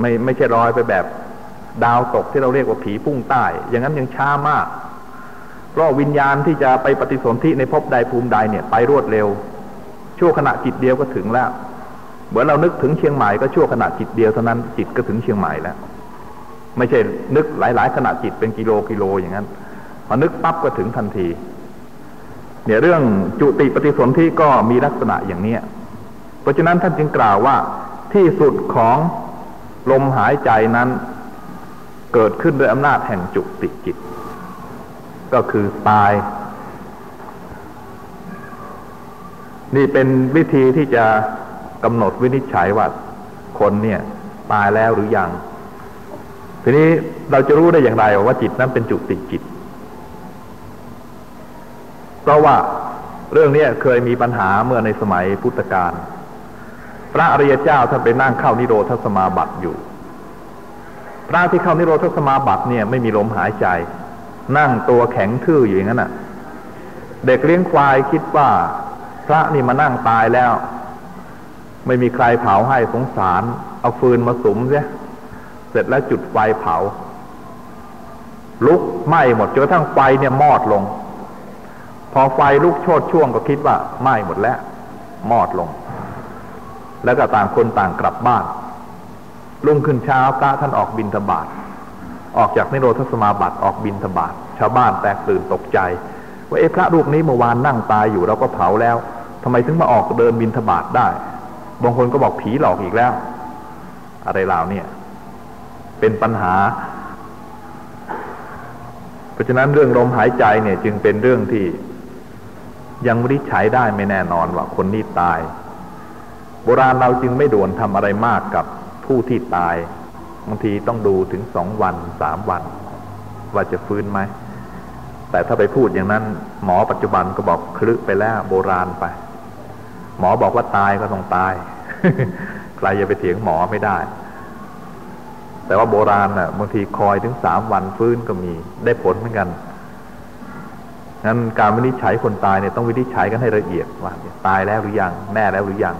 ไม่ไม่ใช่ลอยไปแบบดาวตกที่เราเรียกว่าผีพุ่งใต้ อย่างนั้นยังช้ามาก เพราะวิญญาณที่จะไปปฏิสนธิในภพใดภูมิใดเนี่ยไปรวดเร็ว ชั่วขณะจิตเดียวก็ถึงแล้ว เหมือนเรานึกถึงเชียงใหม่ก็ชั่วขณะจิตเดียวเท่านั้นจิตก็ถึงเชียงใหม่แล้ว ไม่ใช่นึกหลาย ๆ ขณะจิตเป็นกิโลกิโลอย่างนั้นพอนึกปั๊บก็ถึงทันที เนี่ยเรื่องจุติปฏิสนธิก็มีลักษณะอย่างเนี้ยเพราะฉะนั้นท่านจึงกล่าวว่าที่สุดของ ลมหายใจนั้นเกิดขึ้นด้วยอำนาจแห่งจุติจิต ก็คือตาย นี่เป็นวิธีที่จะกำหนดวินิจฉัยว่าคนเนี่ย ตายแล้วหรือยัง ทีนี้เราจะรู้ได้อย่างไรว่าจิตนั้นเป็นจุติจิต เพราะว่าเรื่องนี้เคยมีปัญหาเมื่อในสมัยพุทธกาล พระอริยเจ้าท่านไปนั่งเข้านิโรธสมาบัติอยู่ พระที่เข้านิโรธสมาบัติเนี่ยไม่มีลมหายใจ นั่งตัวแข็งทื่ออยู่อย่างนั้นน่ะ เด็กเลี้ยงควายคิดว่า พระนี่มานั่งตายแล้ว ไม่มีใครเผาให้สงสาร เอาฟืนมาสุมเสียเสร็จแล้วจุดไฟเผา ลุกไหม้หมดจนกระทั่งไฟเนี่ยมอดลง พอไฟลุกโชดช่วงก็คิดว่าไหม้หมดแล้ว มอดลง แล้วก็ต่างคนต่างกลับบ้านลุ่งขึ้นเช้าพระท่านออกบินทบาทออกจากนิโรธสมาบัติออกบินทบาทชาวบ้านแตกตื่นตกใจ ว่าเอ๊ะพระรูปนี้เมื่อวานนั่งตายอยู่เราก็เผาแล้วทำไมถึงมาออกเดินบินทบาทได้บางคนก็บอกผีหลอกอีกแล้ว อะไรเหล่านี้เป็นปัญหา เพราะฉะนั้นเรื่องลมหายใจเนี่ย จึงเป็นเรื่องที่ยังไม่ได้ใช้ได้ไม่แน่นอนว่าคนนี้ตาย โบราณเราจึงไม่ด่วนทำอะไรมากกับผู้ที่ตายบางทีต้องดูถึงสองวันสามวัน ว่าจะฟื้นไหม แต่ถ้าไปพูดอย่างนั้น หมอปัจจุบันก็บอกคลึไปแล้วโบราณไป หมอบอกว่าตายก็ต้องตาย ใครจะไปเถียงหมอไม่ได้ แต่ว่าโบราณน่ะบางทีคอยถึงสามวันฟื้นก็มีได้ผลเหมือนกันงั้นการวินิจฉัยคนตายเนี่ยต้องวินิจฉัยกันให้ละเอียดว่าตายแล้วหรือยังแน่แล้วหรือยัง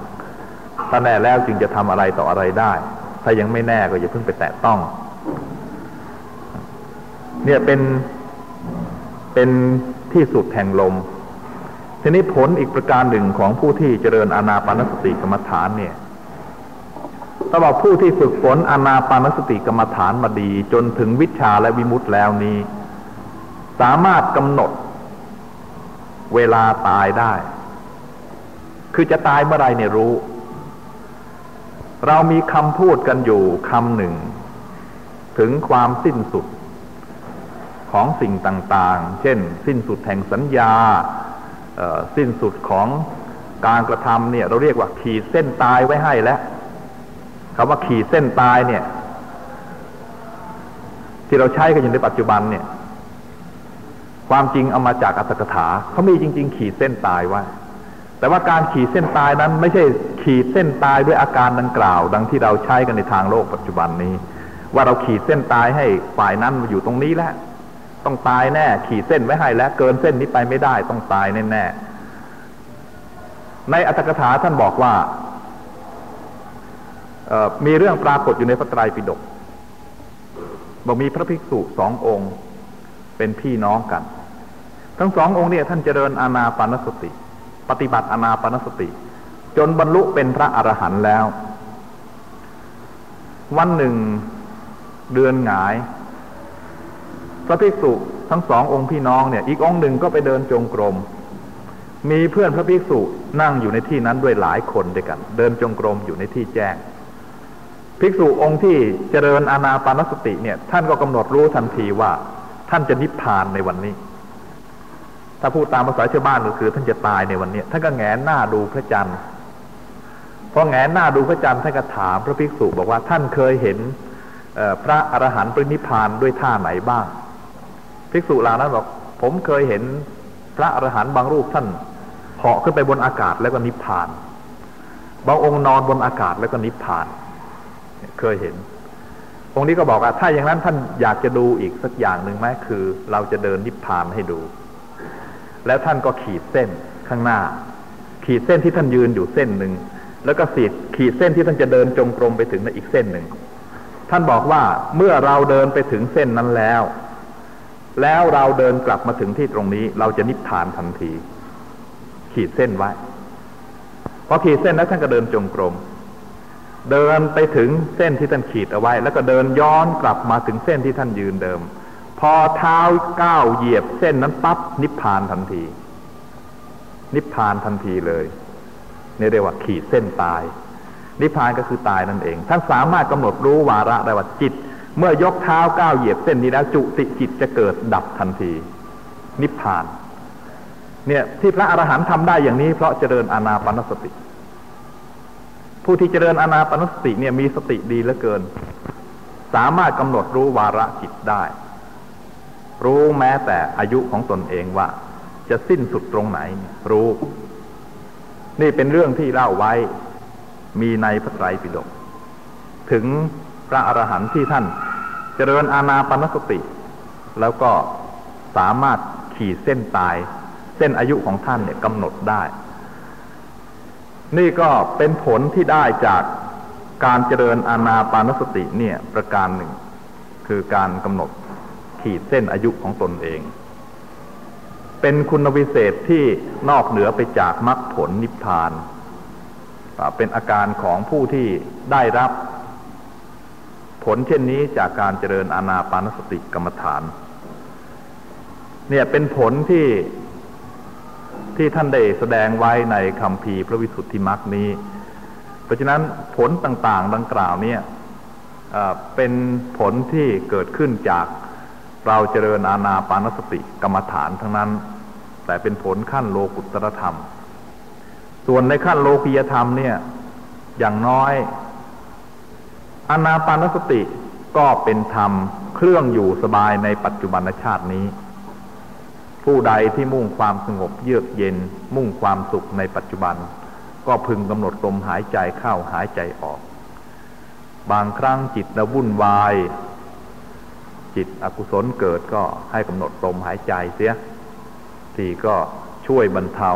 ถ้าแน่แล้วจึงจะทำอะไรต่ออะไรได้ ถ้ายังไม่แน่ก็อย่าเพิ่งไปแตะต้อง เนี่ยเป็นเป็นที่สุดแห่งลม ทีนี้ผลอีกประการหนึ่งของผู้ที่เจริญอานาปานสติกรรมฐานเนี่ยถ้าบอกผู้ที่ฝึกฝนอานาปานสติกรรมฐานมาดี จนถึงวิชาและวิมุตติแล้วนี้ สามารถกำหนดเวลาตายได้ คือจะตายเมื่อไรเนี่ยรู้ เรามีคำพูดกันอยู่คำหนึ่ง ถึงความสิ้นสุด ของสิ่งต่างๆ เช่น สิ้นสุดแห่งสัญญา สิ้นสุดของการกระทำเนี่ยเราเรียกว่าขีดเส้นตายไว้ให้แล้วคำว่าขีดเส้นตายเนี่ย ที่เราใช้กันอยู่ในปัจจุบันเนี่ย ความจริงเอามาจากอัตถกถาเขามีจริง ๆ ขีดเส้นตายไว้ แต่ว่าการขีดเส้นตายนั้นไม่ใช่ขีดเส้นตายด้วยอาการดังกล่าว ดังที่เราใช้กันในทางโลกปัจจุบันนี้ ว่าเราขีดเส้นตายให้ฝ่ายนั้นอยู่ตรงนี้แล้วต้องตายแน่ ขีดเส้นไว้ให้แล้ว เกินเส้นนี้ไปไม่ได้ต้องตายแน่แน่ในอัตถกถาท่านบอกว่ามีเรื่องปรากฏอยู่ในพระไตรปิฎกบอกมีพระภิกษุสององค์เป็นพี่น้องกัน ทั้งสององค์เนี่ยท่านเจริญอาณาปานสติ ปฏิบัติอนาปนสติ จนบรรลุเป็นพระอรหันต์แล้ว วันหนึ่ง เดือนหงาย พระภิกษุทั้งสององค์พี่น้องเนี่ย อีกองค์หนึ่งก็ไปเดินจงกรม มีเพื่อนพระภิกษุนั่งอยู่ในที่นั้นด้วยหลายคนด้วยกัน เดินจงกรมอยู่ในที่แจ้ง ภิกษุองค์ที่เจริญอานาปานสติเนี่ย ท่านก็กำหนดรู้ทันทีว่า ท่านจะนิพพานในวันนี้ ถ้าพูดตามภาษาชาวบ้านก็คือ ท่านจะตายในวันนี้ท่านก็แงนหน้าดูพระจันทร์พอแงนหน้าดูพระจันทร์ท่านก็ถามพระภิกษุบอกว่าท่านเคยเห็นพระอรหันต์ปรินิพานด้วยท่าไหนบ้าง ภิกษุเหล่านั้นบอกผมเคยเห็นพระอรหันต์บางรูปท่านเหาะขึ้นไปบนอากาศแล้วก็นิพพาน บางองค์นอนบนอากาศแล้วก็นิพพาน เคยเห็น องค์นี้ก็บอกว่าถ้าอย่างนั้นท่านอยากจะดูอีกสักอย่างหนึ่งไหมคือ เราจะเดินนิพพานให้ดู แล้วท่านก็ขีดเส้นข้างหน้า ขีดเส้นที่ท่านยืนอยู่เส้นหนึ่งแล้วก็สีดขีดเส้นที่ท่านจะเดินจงกรมไปถึงในอีกเส้นหนึ่งท่านบอกว่าเมื่อเราเดินไปถึงเส้นนั้นแล้ว แล้วเราเดินกลับมาถึงที่ตรงนี้ เราจะนิพพานทันที ขีดเส้นไว้พอขีดเส้นแล้วท่านก็เดินจงกรมเดินไปถึงเส้นที่ท่านขีดเอาไว้ แล้วก็เดินย้อนกลับมาถึงเส้นที่ท่านยืนเดิม พอเท้าก้าวเหยียบเส้นนั้นปั๊บนิพพานทันที นิพพานทันทีเลยนี่เรียกว่าขีดเส้นตาย นิพพานก็คือตายนั่นเอง ท่านสามารถกำหนดรู้วาระได้ว่าจิต เมื่อยกเท้าก้าวเหยียบเส้นนี้แล้วจุติจิตจะเกิดดับทันที นิพพาน เนี่ยที่พระอรหันต์ทำได้อย่างนี้ เพราะเจริญอานาปนสติ ผู้ที่เจริญอนาปนสติเนี่ยมีสติดีเหลือเกิน สามารถกำหนดรู้วาระจิตได้ รู้แม้แต่อายุของตนเองว่า จะสิ้นสุดตรงไหน รู้ นี่เป็นเรื่องที่เล่าไว้ มีในพระไตรปิฎกถึงพระอรหันต์ที่ท่าน เจริญอานาปนสติ แล้วก็สามารถขีดเส้นตาย เส้นอายุของท่านเนี่ยกำหนดได้ นี่ก็เป็นผลที่ได้จากการเจริญอานาปานสติเนี่ยประการหนึ่ง คือการกำหนด ขีดเส้นอายุของตนเอง เป็นคุณวิเศษที่นอกเหนือไปจากมรรคผลนิพพาน เป็นอาการของผู้ที่ได้รับ ผลเช่นนี้จากการเจริญอานาปานสติกรรมฐาน เนี่ยเป็นผลที่ที่ท่านได้แสดงไว้ในคำพีพระวิสุทธิมรรคนี้ เพราะฉะนั้นผลต่างๆ ดังกล่าวเนี่ยเป็นผลที่เกิดขึ้นจาก เราเจริญอาณาปานสติกรรมฐานทั้งนั้น แต่เป็นผลขั้นโลกุตรธรรม ส่วนในขั้นโลกียธรรมเนี่ย อย่างน้อย อานาปานสติก็เป็นธรรมเครื่องอยู่สบายในปัจจุบันชาตินี้ ผู้ใดที่มุ่งความสงบเยือกเย็น มุ่งความสุขในปัจจุบัน ก็พึงกำหนดลมหายใจเข้าหายใจออก บางครั้งจิตราวุ่นวาย จิตอกุศลเกิดก็ให้กำหนดลมหายใจเสียที่ก็ช่วยบรรเทา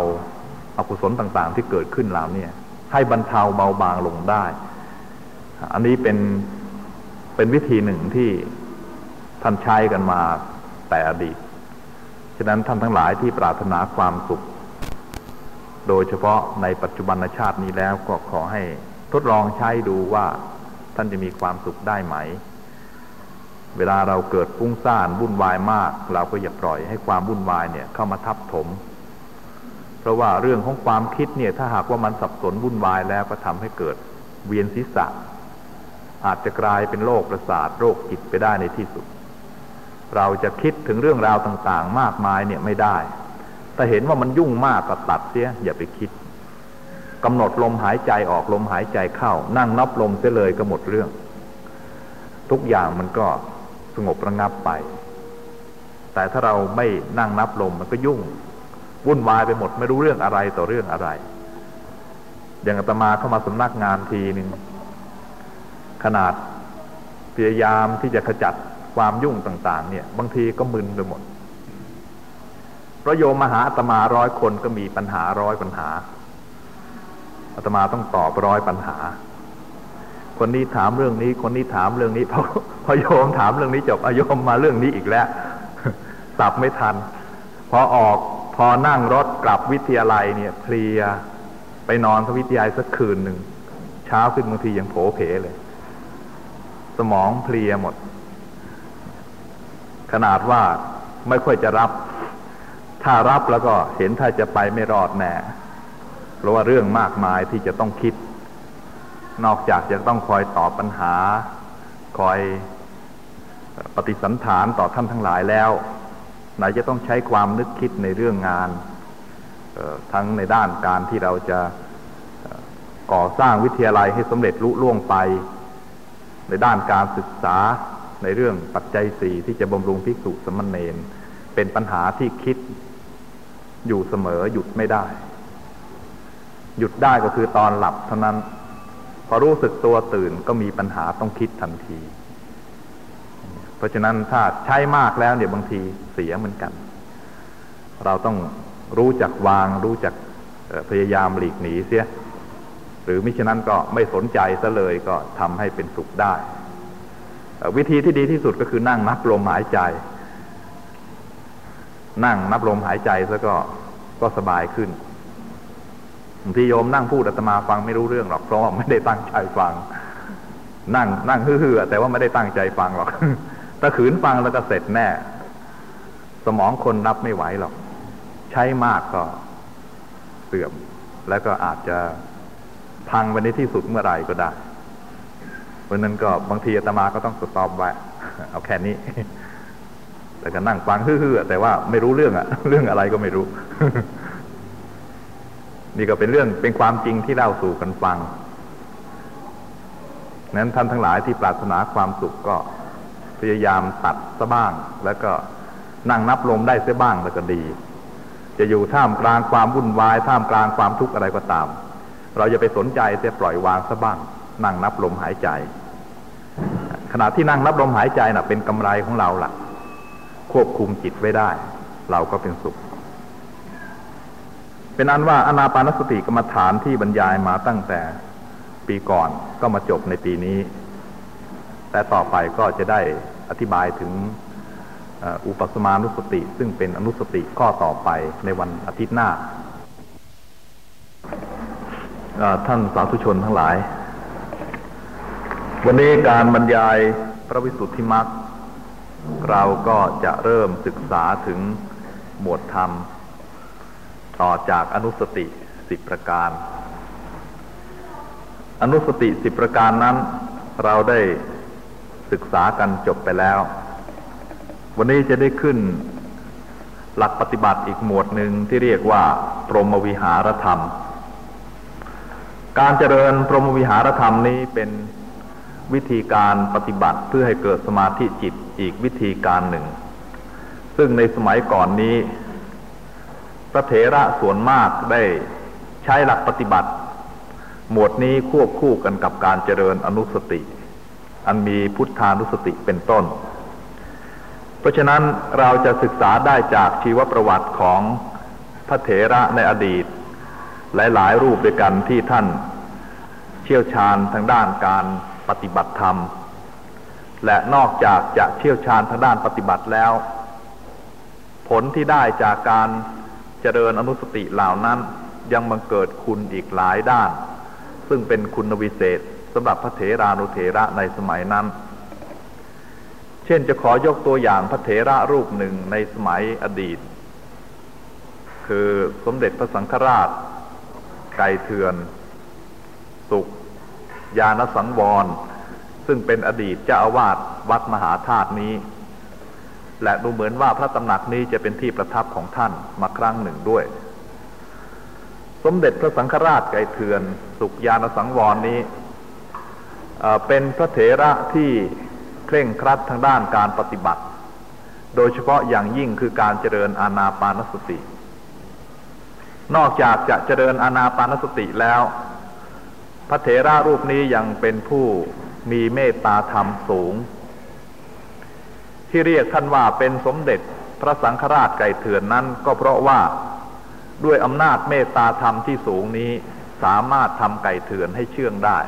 อากุศลต่างๆ ที่เกิดขึ้นเหล่านี้ให้บรรเทาเบาบางลงได้ อันนี้เป็นเป็นวิธีหนึ่งที่ท่านใช้กันมาแต่อดีต ฉะนั้นท่านทั้งหลายที่ปรารถนาความสุข โดยเฉพาะในปัจจุบันชาตินี้แล้วก็ขอให้ทดลองใช้ดูว่าท่านจะมีความสุขได้ไหม เวลาเราเกิดฟุ้งซ่านวุ่นวายมาก เราก็อย่าปล่อยให้ความวุ่นวายเนี่ยเข้ามาทับถม เพราะว่าเรื่องของความคิดเนี่ยถ้าหากว่ามันสับสนวุ่นวายแล้วก็ทำให้เกิดเวียนศีรษะ อาจจะกลายเป็นโรคประสาทโรคจิตไปได้ในที่สุด เราจะคิดถึงเรื่องราวต่างๆ มากมายเนี่ยไม่ได้ถ้าเห็นว่ามันยุ่งมากก็ตัดเสียอย่าไปคิดกำหนดลมหายใจออกลมหายใจเข้า นั่งนับลมเสียเลยก็หมดเรื่อง ทุกอย่างมันก็ งบระงับไป แต่ถ้าเราไม่นั่งนับลมมันก็ยุ่ง วุ่นวายไปหมดไม่รู้เรื่องอะไรต่อเรื่องอะไร อย่างอาตมาเข้ามาสำนักงานทีหนึ่งขนาดพยายามที่จะขจัดความยุ่งต่าง ๆ เนี่ย บางทีก็มึนไปหมดพระโยมมหาอาตมาร้อยคนก็มีปัญหาร้อยปัญหาอาตมาต้องตอบร้อยปัญหา คนนี้ถามเรื่องนี้ คนนี้ถามเรื่องนี้พอพอโยมถามเรื่องนี้จบอโยมมาเรื่องนี้อีกแล้วสับไม่ทัน พอออกพอนั่งรถกลับวิทยาลัยเนี่ยเพลียไปนอนทวิทยาลัยสักคืนหนึ่งเช้าขึ้นบางทียังโผเพเลย สมองเพลียหมด ขนาดว่าไม่ค่อยจะรับ ถ้ารับแล้วก็เห็นถ้าจะไปไม่รอดแน่เพราะว่าเรื่องมากมายที่จะต้องคิด นอกจากจะต้องคอยตอบปัญหา คอยปฏิสันฐานต่อท่านทั้งหลายแล้วไหนจะต้องใช้ความนึกคิดในเรื่องงาน ทั้งในด้านการที่เราจะก่อสร้างวิทยาลัยให้สำเร็จลุล่วงไป ในด้านการศึกษาในเรื่องปัจจัยสี่ที่จะบำรุงภิกษุสมณเณรเป็นปัญหาที่คิดอยู่เสมอหยุดไม่ได้ หยุดได้ก็คือตอนหลับเท่านั้น พอรู้สึกตัวตื่นก็มีปัญหาต้องคิดทันที เพราะฉะนั้นถ้าใช้มากแล้วเนี่ยบางทีเสียเหมือนกัน เราต้องรู้จักวาง รู้จักพยายามหลีกหนีเสีย หรือมิฉะนั้นก็ไม่สนใจซะเลยก็ทำให้เป็นสุขได้ วิธีที่ดีที่สุดก็คือนั่งนับลมหายใจ นั่งนับลมหายใจซะก็ก็สบายขึ้นางทีโยมนั่งพูดอาตมาฟังไม่รู้เรื่องหรอกเพราะว่าไม่ได้ตั้งใจฟัง นั่งนั่งฮือๆแต่ว่าไม่ได้ตั้งใจฟังหรอกถ้าขืนฟังแล้วก็เสร็จแน่ สมองคนรับไม่ไหวหรอก ใช้มากก็เสื่อม แล้วก็อาจจะพังไปในที่สุดเมื่อไรก็ได้เพราะนั้นก็บางทีอาตมาก็ต้องสตอปไว้ เอาแค่นี้ แต่ก็นั่งฟังฮือๆแต่ว่าไม่รู้เรื่องอะเรื่องอะไรก็ไม่รู้ นี่ก็เป็นเรื่องเป็นความจริงที่เล่าสู่กันฟัง นั้นท่านทั้งหลายที่ปรารถนาความสุขก็พยายามตัดซะบ้าง แล้วก็นั่งนับลมได้เสียบ้างแล้วก็ดี จะอยู่ท่ามกลางความวุ่นวาย ท่ามกลางความทุกข์อะไรก็ตาม เราจะไปสนใจเสียปล่อยวางซะบ้าง นั่งนับลมหายใจ ขณะที่นั่งนับลมหายใจนะ่ะ เป็นกำไรของเราละ่ะ ควบคุมจิตไว้ได้ เราก็เป็นสุข เป็นอันว่าอนาปานสติกรรมฐานที่บรรยายมาตั้งแต่ปีก่อนก็มาจบในปีนี้ แต่ต่อไปก็จะได้อธิบายถึงอุปสมานุสติ ซึ่งเป็นอนุสติข้อต่อไปในวันอาทิตย์หน้า ท่านสาธุชนทั้งหลาย วันนี้การบรรยายพระวิสุทธิมรรคเราก็จะเริ่มศึกษาถึงหมวดธรรม ต่อจากอนุสติสิบประการ อนุสติสิบประการนั้น เราได้ศึกษากันจบไปแล้ว วันนี้จะได้ขึ้นหลักปฏิบัติอีกหมวดหนึ่งที่เรียกว่า พรหมวิหารธรรม การเจริญพรหมวิหารธรรมนี้เป็นวิธีการปฏิบัติเพื่อให้เกิดสมาธิจิตอีกวิธีการหนึ่ง ซึ่งในสมัยก่อนนี้ พระเถระส่วนมากได้ใช้หลักปฏิบัติ หมวดนี้ควบคู่กันกับการเจริญอนุสติ อันมีพุทธานุสติเป็นต้น เพราะฉะนั้นเราจะศึกษาได้จากชีวประวัติของพระเถระในอดีต หลายๆ รูปด้วยกันที่ท่านเชี่ยวชาญทางด้านการปฏิบัติธรรม และนอกจากจะเชี่ยวชาญทางด้านปฏิบัติแล้ว ผลที่ได้จากการ เจริญอนุสติเหล่านั้นยังบังเกิดคุณอีกหลายด้าน ซึ่งเป็นคุณวิเศษสำหรับพระเถรานุเถระในสมัยนั้น เช่นจะขอยกตัวอย่างพระเถระรูปหนึ่งในสมัยอดีต คือสมเด็จพระสังฆราช ไก่เถือน สุข ยานสังวร ซึ่งเป็นอดีตเจ้าอาวาสวัดมหาธาตุนี้ และดูเหมือนว่าพระตำหนักนี้จะเป็นที่ประทับของท่านมาครั้งหนึ่งด้วย สมเด็จพระสังฆราชไก่เถือน สุขยานสังวรนี้ เป็นพระเถระที่เคร่งครัดทางด้านการปฏิบัติ โดยเฉพาะอย่างยิ่งคือการเจริญอานาปานสติ นอกจากจะเจริญอานาปานสติแล้ว พระเถระรูปนี้ยังเป็นผู้มีเมตตาธรรมสูง ที่เรียกท่านว่าเป็นสมเด็จพระสังฆราชไก่เถื่อนนั้นก็เพราะว่าด้วยอำนาจเมตตาธรรมที่สูงนี้สามารถทำไก่เถื่อนให้เชื่องได้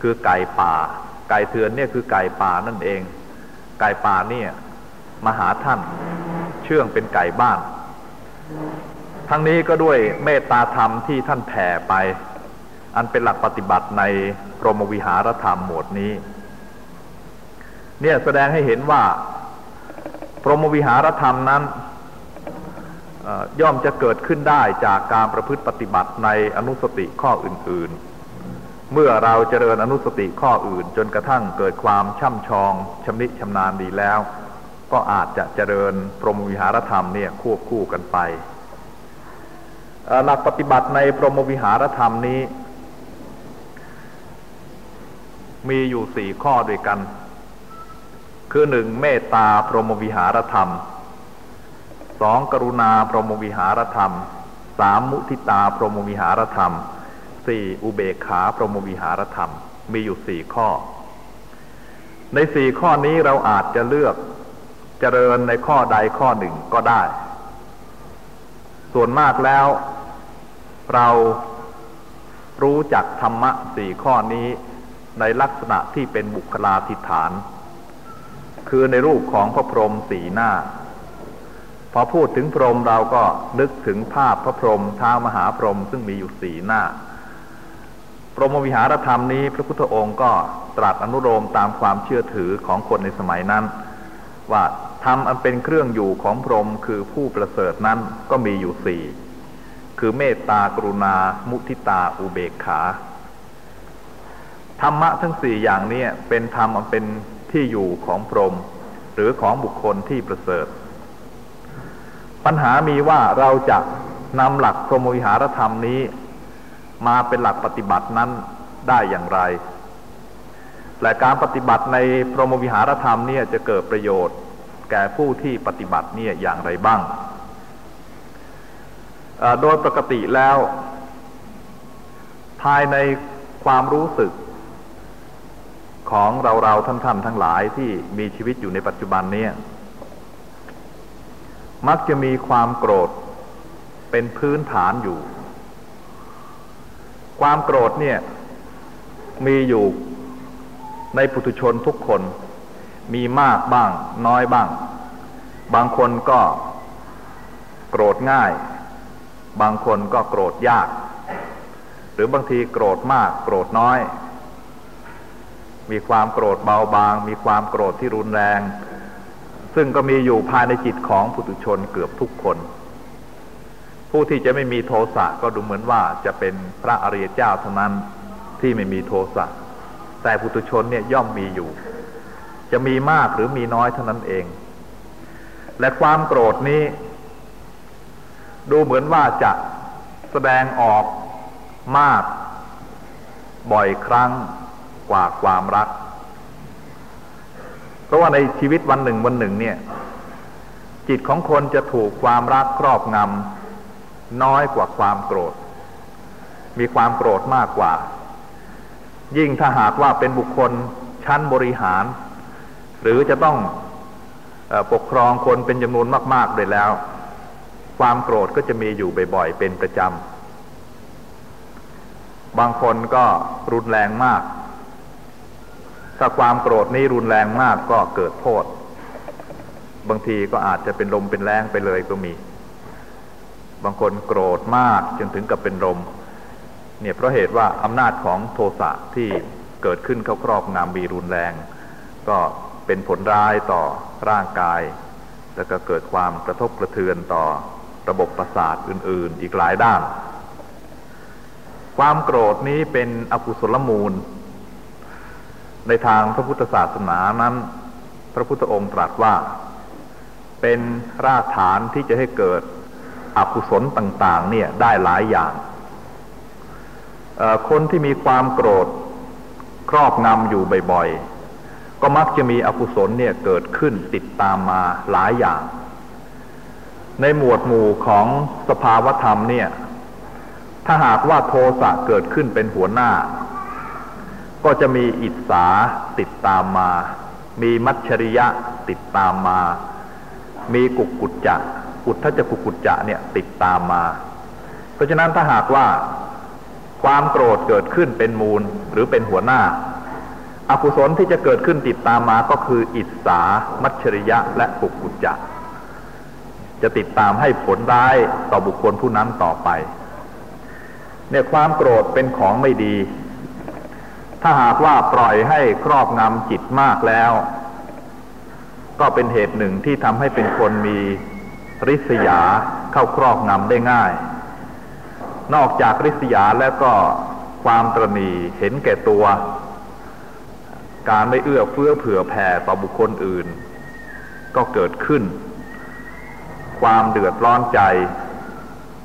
คือไก่ป่า ไก่เถื่อนเนี่ยคือไก่ป่านั่นเอง ไก่ป่าเนี่ยมาหาท่าน เชื่องเป็นไก่บ้าน ทั้งนี้ก็ด้วยเมตตาธรรมที่ท่านแผ่ไป อันเป็นหลักปฏิบัติในพรหมวิหารธรรมหมวดนี้ เนี่ยแสดงให้เห็นว่า พรหมวิหารธรรมนั้นย่อมจะเกิดขึ้นได้จากการประพฤติปฏิบัติในอนุสติข้ออื่น ๆ เมื่อเราเจริญอนุสติข้ออื่น จนกระทั่งเกิดความช่ำชองชำนิชำนาญดีแล้ว ก็อาจจะเจริญพรหมวิหารธรรมเนี่ยควบคู่กันไปหลักปฏิบัติในพรหมวิหารธรรมนี้ มีอยู่สี่ข้อด้วยกัน คือหนึ่งเมตตาพรหมวิหารธรรมสองกรุณาพรหมวิหารธรรมสามมุทิตาพรหมวิหารธรรมสี่อุเบกขาพรหมวิหารธรรม มีอยู่สี่ข้อ ในสี่ข้อนี้เราอาจจะเลือกเจริญในข้อใดข้อหนึ่งก็ได้ ส่วนมากแล้ว เรารู้จักธรรมะสี่ข้อนี้ในลักษณะที่เป็นบุคลาธิฐาน คือในรูปของพระพรหมสีหน้า พอพูดถึงพรหมเราก็นึกถึงภาพพระพรหมท้ามหาพรหมซึ่งมีอยู่สีหน้า พรหมวิหารธรรมนี้ พระพุทธองค์ก็ตรัสอนุโลมตามความเชื่อถือของคนในสมัยนั้น ว่าธรรมอันเป็นเครื่องอยู่ของพรหมคือผู้ประเสริฐนั้นก็มีอยู่สี่คือเมตตากรุณา มุทิตาอุเบกขา ธรรมะทั้งสี่อย่างนี้เป็นธรรมอันเป็น ที่อยู่ของพรหมหรือของบุคคลที่ประเสริฐ ปัญหามีว่าเราจะนำหลักพรหมวิหารธรรมนี้ มาเป็นหลักปฏิบัตินั้นได้อย่างไร และการปฏิบัติในพรหมวิหารธรรมเนี่ยจะเกิดประโยชน์ แก่ผู้ที่ปฏิบัติเนี่ยอย่างไรบ้าง โดยปกติแล้ว ภายในความรู้สึก ของเราเราท่านท่านทั้งหลายที่มีชีวิตอยู่ในปัจจุบันนี้มักจะมีความโกรธเป็นพื้นฐานอยู่ ความโกรธเนี่ย มีอยู่ในปุถุชนทุกคน มีมากบ้าง น้อยบ้าง บางคนก็โกรธง่าย บางคนก็โกรธยาก หรือบางทีโกรธมาก โกรธน้อย มีความโกรธเบาบาง มีความโกรธที่รุนแรง ซึ่งก็มีอยู่ภายในจิตของปุถุชนเกือบทุกคน ผู้ที่จะไม่มีโทสะก็ดูเหมือนว่าจะเป็นพระอริยเจ้าเท่านั้นที่ไม่มีโทสะแต่ปุถุชนเนี่ยย่อมมีอยู่ จะมีมากหรือมีน้อยเท่านั้นเอง และความโกรธนี้ ดูเหมือนว่าจะแสดงออกมาก บ่อยครั้ง กว่าความรัก เพราะว่าในชีวิตวันหนึ่งวันหนึ่งเนี่ย จิตของคนจะถูกความรักครอบงำน้อยกว่าความโกรธ มีความโกรธมากกว่า ยิ่งถ้าหากว่าเป็นบุคคลชั้นบริหาร หรือจะต้องปกครองคนเป็นจำนวนมากๆเลยแล้ว ความโกรธก็จะมีอยู่บ่อยๆ เป็นประจำบางคนก็รุนแรงมาก ถ้าความโกรธนี้รุนแรงมากก็เกิดโทษ บางทีก็อาจจะเป็นลมเป็นแรงไปเลยก็มี บางคนโกรธมากจนถึงกับเป็นลม เนี่ยเพราะเหตุว่าอำนาจของโทสะที่เกิดขึ้นเข้าครอบงำมีรุนแรง ก็เป็นผลร้ายต่อร่างกาย แล้วก็เกิดความกระทบกระเทือนต่อระบบประสาทอื่น ๆ อีกหลายด้าน ความโกรธนี้เป็นอกุศลมูล ในทางพระพุทธศาสนานั้น พระพุทธองค์ตรัสว่า เป็นรากฐานที่จะให้เกิดอกุศลต่าง ๆ เนี่ยได้หลายอย่าง คนที่มีความโกรธครอบงำอยู่บ่อยๆ ก็มักจะมีอกุศลเนี่ยเกิดขึ้นติดตามมาหลายอย่าง ในหมวดหมู่ของสภาวธรรมเนี่ย ถ้าหากว่าโทสะเกิดขึ้นเป็นหัวหน้า ก็จะมีอิสาติดตามมา มีมัชริยะติดตามมา มีกุกกุจจะอุทธจกุกุจจะเนี่ยติดตามมา เพราะฉะนั้นถ้าหากว่าความโกรธเกิดขึ้นเป็นมูลหรือเป็นหัวหน้า อกุศลที่จะเกิดขึ้นติดตามมาก็คือ อิสามัชริยะ และกุกกุจจะจะติดตามให้ผลร้ายต่อบุคคลผู้นั้นต่อไปเนี่ยความโกรธเป็นของไม่ดี ถ้าหากว่าปล่อยให้ครอบงำจิตมากแล้ว ก็เป็นเหตุหนึ่งที่ทำให้เป็นคนมีริษยาเข้าครอบงำได้ง่าย นอกจากริษยาแล้วก็ความตรณีเห็นแก่ตัว การไม่เอื้อเฟื้อเผื่อแผ่ต่อบุคคลอื่น ก็เกิดขึ้น ความเดือดร้อนใจ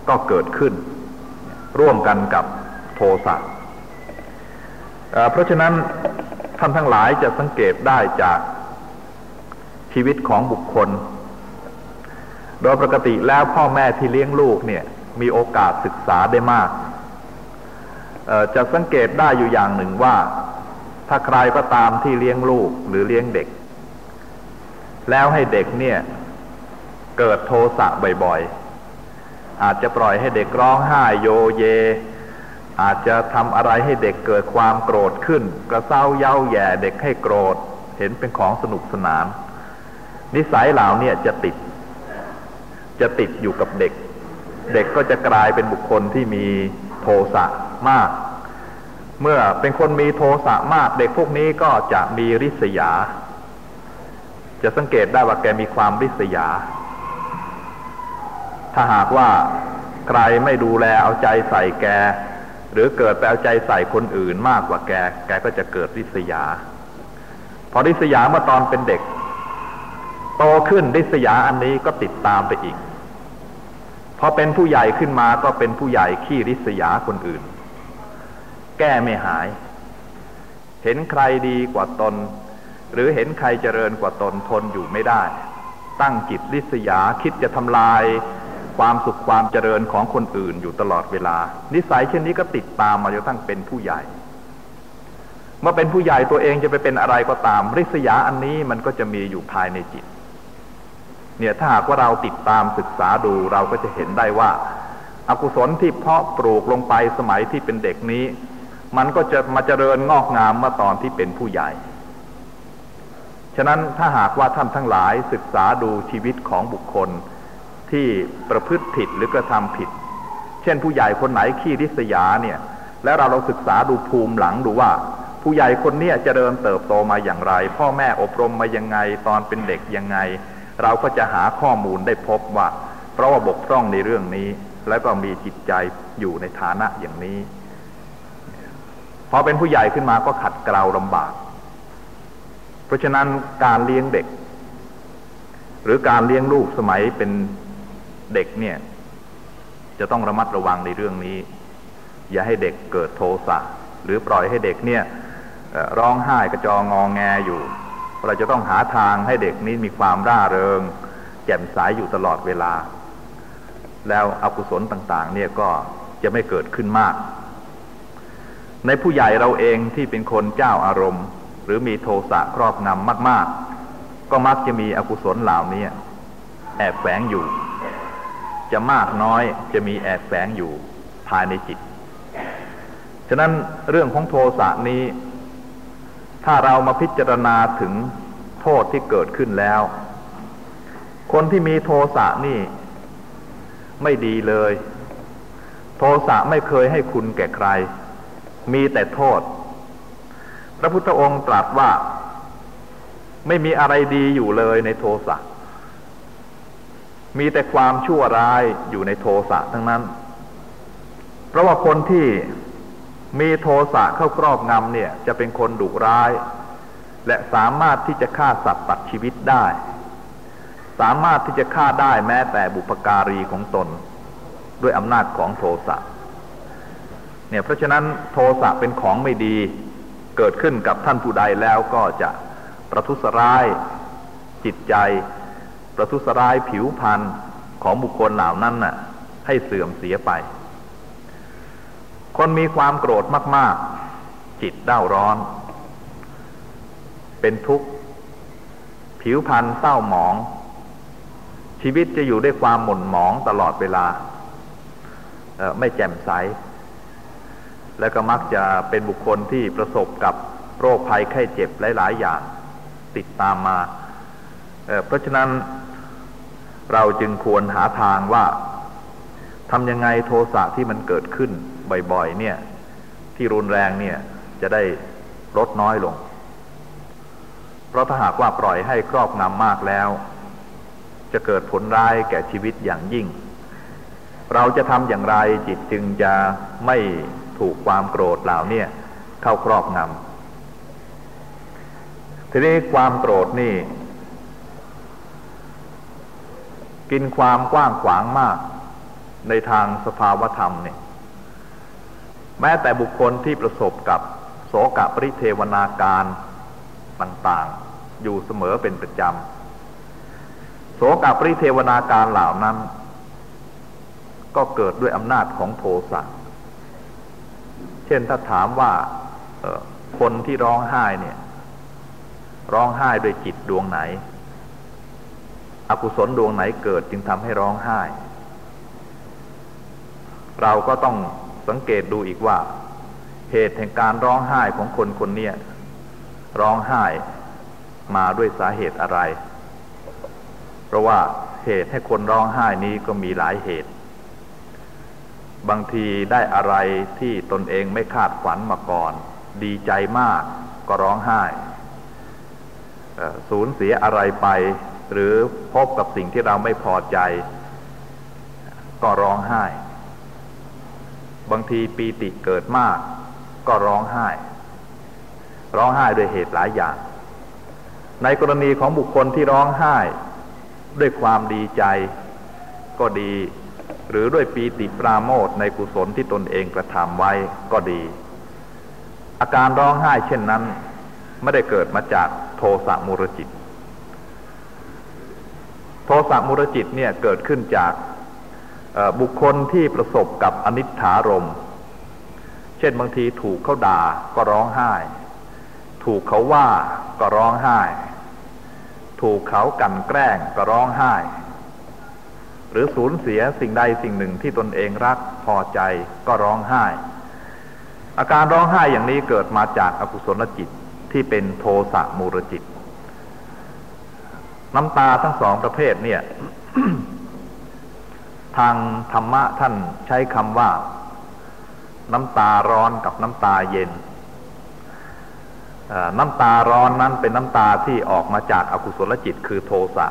ก็เกิดขึ้น ร่วมกันกับโทสะ เพราะฉะนั้นท่านทั้งหลายจะสังเกตได้จากชีวิตของบุคคล โดยปกติแล้วพ่อแม่ที่เลี้ยงลูกเนี่ยมีโอกาสศึกษาได้มาก จะสังเกตได้อยู่อย่างหนึ่งว่า ถ้าใครก็ตามที่เลี้ยงลูกหรือเลี้ยงเด็ก แล้วให้เด็กเนี่ยเกิดโทสะบ่อยๆ อาจจะปล่อยให้เด็กร้องไห้โยเย อาจจะทำอะไรให้เด็กเกิดความโกรธขึ้น กระเซ้าเย้าแย่เด็กให้โกรธ เห็นเป็นของสนุกสนาน นิสัยเหล่านี้จะติด จะติดอยู่กับเด็ก เด็กก็จะกลายเป็นบุคคลที่มีโทสะมาก เมื่อเป็นคนมีโทสะมาก เด็กพวกนี้ก็จะมีริษยา จะสังเกตได้ว่าแกมีความริษยา ถ้าหากว่าใครไม่ดูแลเอาใจใส่แก หรือเกิดไปเอาใจใส่คนอื่นมากกว่าแก แกก็จะเกิดริษยา พอริษยาเมื่อตอนเป็นเด็ก โตขึ้นริษยาอันนี้ก็ติดตามไปอีก พอเป็นผู้ใหญ่ขึ้นมาก็เป็นผู้ใหญ่ขี้ริษยาคนอื่น แก้ไม่หาย เห็นใครดีกว่าตน หรือเห็นใครเจริญกว่าตนทนอยู่ไม่ได้ ตั้งจิตริษยาคิดจะทำลาย ความสุขความเจริญของคนอื่นอยู่ตลอดเวลา นิสัยเช่นนี้ก็ติดตามมาจนตั้งเป็นผู้ใหญ่ เมื่อเป็นผู้ใหญ่ตัวเองจะไปเป็นอะไรก็ตาม ริษยาอันนี้มันก็จะมีอยู่ภายในจิต เนี่ยถ้าหากว่าเราติดตามศึกษาดูเราก็จะเห็นได้ว่าอากุศลที่เพาะปลูกลงไปสมัยที่เป็นเด็กนี้ มันก็จะมาเจริญงอกงามเมื่อตอนที่เป็นผู้ใหญ่ ฉะนั้นถ้าหากว่าท่านทั้งหลายศึกษาดูชีวิตของบุคคล ที่ประพฤติผิดหรือกระทำผิด เช่นผู้ใหญ่คนไหนขี้ริษยาเนี่ย แล้วเราเราศึกษาดูภูมิหลังดูว่า ผู้ใหญ่คนเนี้ยจะเดินเติบโตมาอย่างไร พ่อแม่อบรมมายังไงตอนเป็นเด็กยังไง เราก็จะหาข้อมูลได้พบว่า เพราะว่าบกพร่องในเรื่องนี้ แล้วก็มีจิตใจอยู่ในฐานะอย่างนี้พอเป็นผู้ใหญ่ขึ้นมาก็ขัดเกลาลำบาก เพราะฉะนั้นการเลี้ยงเด็ก หรือการเลี้ยงลูกสมัยเป็น เด็กเนี่ย จะต้องระมัดระวังในเรื่องนี้ อย่าให้เด็กเกิดโทสะหรือปล่อยให้เด็กเนี่ยร้องไห้กระจองงองแงอยู่ เราจะต้องหาทางให้เด็กนี้มีความร่าเริง แจ่มใสยอยู่ตลอดเวลา แล้วอกุศลต่าง ๆ เนี่ยก็จะไม่เกิดขึ้นมาก ในผู้ใหญ่เราเองที่เป็นคนเจ้าอารมณ์ หรือมีโทสะครอบงำมาก ๆ ก็มักจะมีอกุศลเหล่านี้แอบแฝงอยู่ จะมากน้อยจะมีแอบแฝงอยู่ภายในจิต ฉะนั้นเรื่องของโทสะนี้ ถ้าเรามาพิจารณาถึงโทษที่เกิดขึ้นแล้ว คนที่มีโทสะนี่ไม่ดีเลย โทสะไม่เคยให้คุณแก่ใคร มีแต่โทษ พระพุทธองค์ตรัสว่า ไม่มีอะไรดีอยู่เลยในโทสะ มีแต่ความชั่วร้ายอยู่ในโทสะทั้งนั้น เพราะว่าคนที่มีโทสะเข้าครอบงำเนี่ยจะเป็นคนดุร้าย และสามารถที่จะฆ่าสัตว์ตัดชีวิตได้ สามารถที่จะฆ่าได้แม้แต่บุปการีของตน ด้วยอำนาจของโทสะเนี่ยเพราะฉะนั้นโทสะเป็นของไม่ดี เกิดขึ้นกับท่านผู้ใดแล้วก็จะประทุษร้ายจิตใจ ประทุษร้ายผิวพรรณของบุคคลเหล่านั้นน่ะ ให้เสื่อมเสียไป คนมีความโกรธมาก ๆ จิตเด้าร้อน เป็นทุกข์ ผิวพรรณเศร้าหมอง ชีวิตจะอยู่ด้วยความหม่นหมองตลอดเวลา ไม่แจ่มใส แล้วก็มักจะเป็นบุคคลที่ประสบกับโรคภัยไข้เจ็บหลาย ๆ อย่างติดตามมา เพราะฉะนั้น เราจึงควรหาทางว่าทำยังไงโทสะที่มันเกิดขึ้นบ่อยๆเนี่ย ที่รุนแรงเนี่ยจะได้ลดน้อยลง เพราะถ้าหากว่าปล่อยให้ครอบงำมากแล้ว จะเกิดผลร้ายแก่ชีวิตอย่างยิ่ง เราจะทำอย่างไรจิตจึงจะไม่ถูกความโกรธเหล่านี้เข้าครอบงำทีนี้ความโกรธนี่ กินความกว้างขวางมาก ในทางสภาวธรรมเนี่ย แม้แต่บุคคลที่ประสบกับโสกปริเทวนาการต่างๆ อยู่เสมอเป็นประจำโสกปริเทวนาการเหล่านั้น ก็เกิดด้วยอำนาจของโทสะเช่นถ้าถามว่าคนที่ร้องไห้เนี่ย ร้องไห้ด้วยจิตดวงไหน อกุศลดวงไหนเกิดจึงทำให้ร้องไห้ เราก็ต้องสังเกตดูอีกว่า เหตุแห่งการร้องไห้ของคนคนนี้ร้องไห้มาด้วยสาเหตุอะไร เพราะว่าเหตุให้คนร้องไห้นี้ก็มีหลายเหตุ บางทีได้อะไรที่ตนเองไม่คาดฝันมาก่อน ดีใจมากก็ร้องไห้สูญเสียอะไรไป หรือพบกับสิ่งที่เราไม่พอใจ ก็ร้องไห้ บางทีปีติเกิดมาก ก็ร้องไห้ ร้องไห้ด้วยเหตุหลายอย่าง ในกรณีของบุคคลที่ร้องไห้ ด้วยความดีใจ ก็ดี หรือด้วยปีติปราโมทในกุศลที่ตนเองกระทำไว้ก็ดี อาการร้องไห้เช่นนั้น ไม่ได้เกิดมาจากโทสะมุรจิต ทสะมุรจิตเนี่ยเกิดขึ้นจากบุคคลที่ประสบกับอนิถารม เช่นบางทีถูกเขาด่าก็ร้องไห้ ถูกเขาว่าก็ร้องไห้ ถูกเขากันแกล้งก็ร้องไห้ หรือสูญเสียสิ่งใดสิ่งหนึ่งที่ตนเองรักพอใจก็ร้องไห้ อาการร้องไห้อย่างนี้เกิดมาจากอากุศลจิตที่เป็นโทสะมูรจิต น้ำตาทั้งสองประเภทเนี่ย ทางธรรมะท่านใช้คำว่า น้ำตาร้อนกับน้ำตาเย็นน้ำตาร้อนนั้นเป็นน้ำตาที่ออกมาจากอากุศลจิตคือโทสะ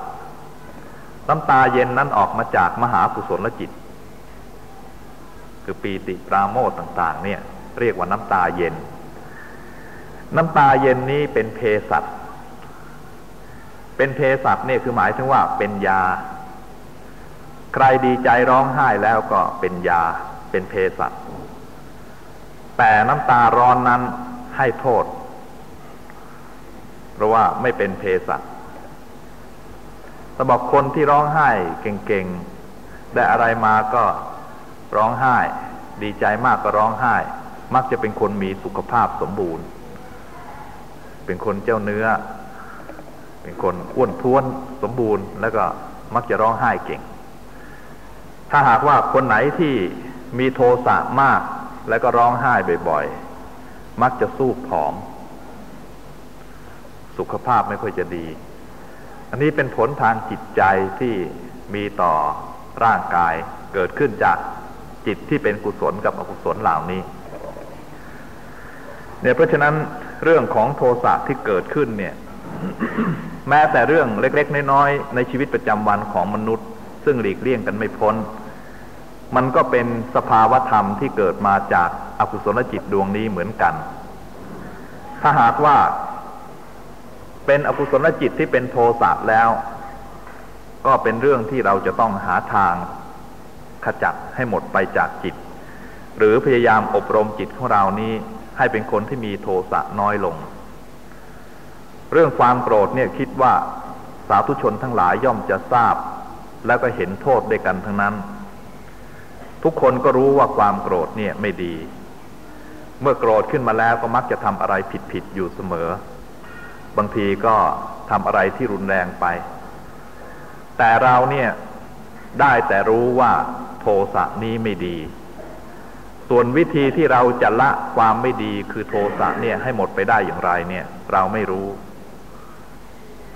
น้ำตาเย็นนั้นออกมาจากมหากุศลจิต คือปีติปราโมทต่าง ๆ เนี่ย เรียกว่าน้ำตาเย็น น้ำตาเย็นนี้เป็นเพสัต เป็นเพสัตเนี่ยคือหมายถึงว่าเป็นยา ใครดีใจร้องไห้แล้วก็เป็นยาเป็นเพสัตแต่น้ำตาร้อนนั้นให้โทษ เพราะว่าไม่เป็นเพสัชสำหรับคนที่ร้องไห้เก่งๆ ได้อะไรมาก็ร้องไห้ ดีใจมากก็ร้องไห้ มักจะเป็นคนมีสุขภาพสมบูรณ์ เป็นคนเจ้าเนื้อ เป็นคนอ้วนท้วนสมบูรณ์ แล้วก็มักจะร้องไห้เก่ง ถ้าหากว่าคนไหนที่มีโทสะมาก แล้วก็ร้องไห้บ่อยๆ มักจะสู้ผอม สุขภาพไม่ค่อยจะดี อันนี้เป็นผลทางจิตใจที่มีต่อร่างกายเกิดขึ้นจากจิตที่เป็นกุศลกับอกุศลเหล่านี้เนี่ยเพราะฉะนั้นเรื่องของโทสะที่เกิดขึ้นเนี่ย แม้แต่เรื่องเล็ก ๆ น้อยๆในชีวิตประจำวันของมนุษย์ ซึ่งหลีกเลี่ยงกันไม่พ้น มันก็เป็นสภาวธรรมที่เกิดมาจากอากุศลจิตดวงนี้เหมือนกัน ถ้าหากว่า เป็นอกุศลจิตที่เป็นโทสะแล้ว ก็เป็นเรื่องที่เราจะต้องหาทางขจัดให้หมดไปจากจิต หรือพยายามอบรมจิตของเรานี้ให้เป็นคนที่มีโทสะน้อยลง เรื่องความโกรธเนี่ยคิดว่าสาธุชนทั้งหลายย่อมจะทราบ แล้วก็เห็นโทษด้วยกันทั้งนั้น ทุกคนก็รู้ว่าความโกรธเนี่ยไม่ดี เมื่อโกรธขึ้นมาแล้วก็มักจะทำอะไรผิดๆอยู่เสมอ บางทีก็ทำอะไรที่รุนแรงไป แต่เราเนี่ยได้แต่รู้ว่าโทสะนี้ไม่ดี ส่วนวิธีที่เราจะละความไม่ดีคือโทสะเนี่ยให้หมดไปได้อย่างไรเนี่ย เราไม่รู้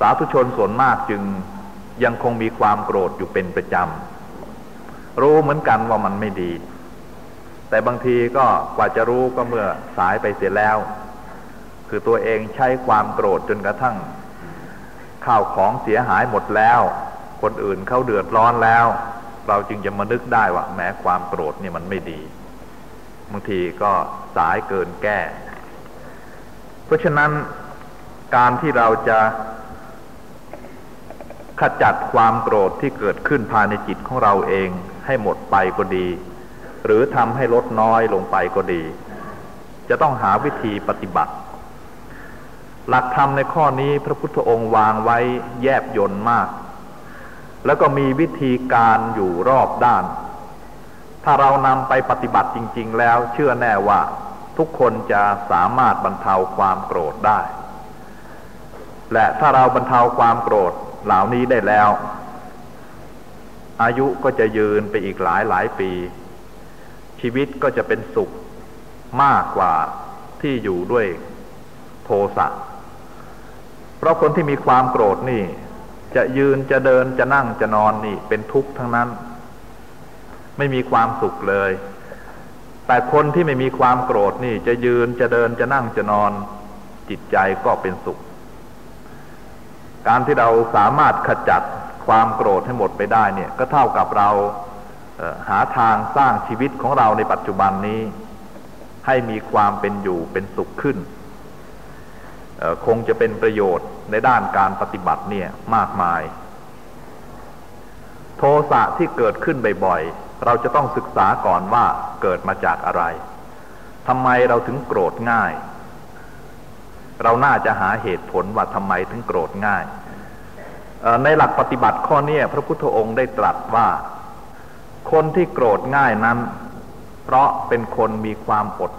สาธุชนส่วนมากจึงยังคงมีความโกรธอยู่เป็นประจำ รู้เหมือนกันว่ามันไม่ดี แต่บางทีก็กว่าจะรู้ก็เมื่อสายไปเสียแล้ว คือตัวเองใช้ความโกรธจนกระทั่ง ข้าวของเสียหายหมดแล้ว คนอื่นเขาเดือดร้อนแล้ว เราจึงจะมานึกได้ว่าแม้ความโกรธเนี่ยมันไม่ดี บางทีก็สายเกินแก้ เพราะฉะนั้นการที่เราจะ ขจัดความโกรธที่เกิดขึ้นภายในจิตของเราเองให้หมดไปก็ดี หรือทำให้ลดน้อยลงไปก็ดี จะต้องหาวิธีปฏิบัติ หลักธรรมในข้อนี้พระพุทธองค์วางไว้แยบยนต์มาก แล้วก็มีวิธีการอยู่รอบด้าน ถ้าเรานำไปปฏิบัติจริง ๆ แล้วเชื่อแน่ว่าทุกคนจะสามารถบรรเทาความโกรธได้ และถ้าเราบรรเทาความโกรธ เหล่านี้ได้แล้ว อายุก็จะยืนไปอีกหลายหลายปีชชีวิตก็จะเป็นสุขมากกว่าที่อยู่ด้วยโทสะ เพราะคนที่มีความโกรธนี่ จะยืนจะเดินจะนั่งจะนอนนี่เป็นทุกข์ทั้งนั้น ไม่มีความสุขเลย แต่คนที่ไม่มีความโกรธนี่ จะยืนจะเดินจะนั่งจะนอน จิตใจก็เป็นสุข การที่เราสามารถขจัดความโกรธให้หมดไปได้เนี่ยก็เท่ากับเราหาทางสร้างชีวิตของเราในปัจจุบันนี้ ให้มีความเป็นอยู่เป็นสุขขึ้น คงจะเป็นประโยชน์ในด้านการปฏิบัติเนี่ยมากมาย โทสะที่เกิดขึ้นบ่อยๆ เราจะต้องศึกษาก่อนว่าเกิดมาจากอะไรทำไมเราถึงโกรธง่าย เราน่าจะหาเหตุผลว่าทำไมถึงโกรธง่าย ในหลักปฏิบัติข้อนี้พระพุทธองค์ได้ตรัสว่า คนที่โกรธง่ายนั้น เพราะเป็นคนมีความอด